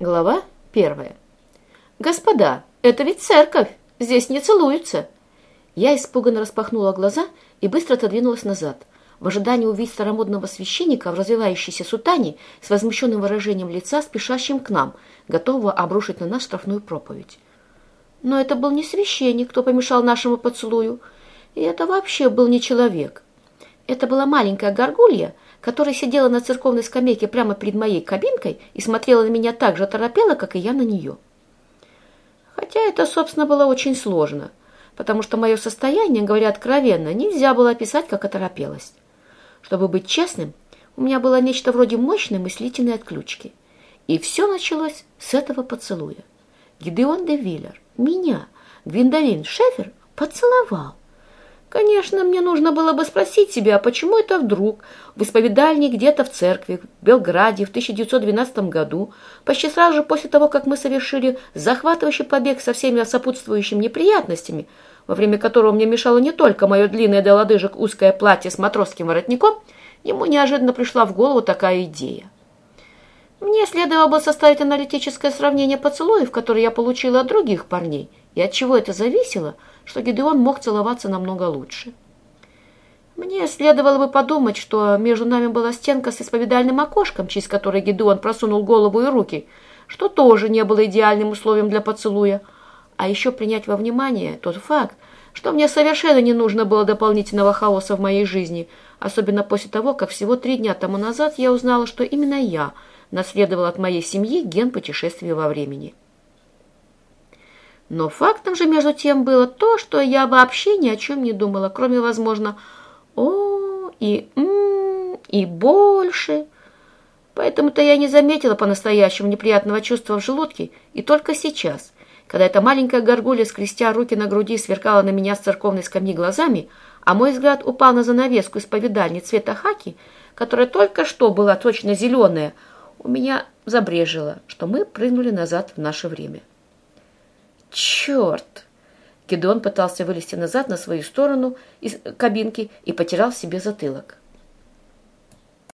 Глава первая. «Господа, это ведь церковь! Здесь не целуются!» Я испуганно распахнула глаза и быстро отодвинулась назад, в ожидании увидеть старомодного священника в развивающейся сутане с возмущенным выражением лица, спешащим к нам, готового обрушить на нас штрафную проповедь. Но это был не священник, кто помешал нашему поцелую, и это вообще был не человек. Это была маленькая горгулья, которая сидела на церковной скамейке прямо перед моей кабинкой и смотрела на меня так же торопела, как и я на нее. Хотя это, собственно, было очень сложно, потому что мое состояние, говоря откровенно, нельзя было описать как оторопелость. Чтобы быть честным, у меня было нечто вроде мощной мыслительной отключки. И все началось с этого поцелуя. Гидеон де Виллер меня, Гвиндолин Шефер, поцеловал. Конечно, мне нужно было бы спросить себя, почему это вдруг в исповедальне где-то в церкви в Белграде в 1912 году, почти сразу же после того, как мы совершили захватывающий побег со всеми сопутствующими неприятностями, во время которого мне мешало не только мое длинное до лодыжек узкое платье с матросским воротником, ему неожиданно пришла в голову такая идея. Мне следовало бы составить аналитическое сравнение поцелуев, которые я получила от других парней, и от чего это зависело – что Гидеон мог целоваться намного лучше. Мне следовало бы подумать, что между нами была стенка с исповедальным окошком, через которое Гидеон просунул голову и руки, что тоже не было идеальным условием для поцелуя, а еще принять во внимание тот факт, что мне совершенно не нужно было дополнительного хаоса в моей жизни, особенно после того, как всего три дня тому назад я узнала, что именно я наследовала от моей семьи ген путешествия во времени. Но фактом же между тем было то, что я вообще ни о чем не думала, кроме, возможно, «о» и «м» и «больше». Поэтому-то я не заметила по-настоящему неприятного чувства в желудке, и только сейчас, когда эта маленькая горгулья, скрестя руки на груди, сверкала на меня с церковной скамьи глазами, а мой взгляд упал на занавеску исповедальни цвета хаки, которая только что была точно зеленая, у меня забрежило, что мы прыгнули назад в наше время. «Черт!» Гедеон пытался вылезти назад на свою сторону из кабинки и потерял себе затылок.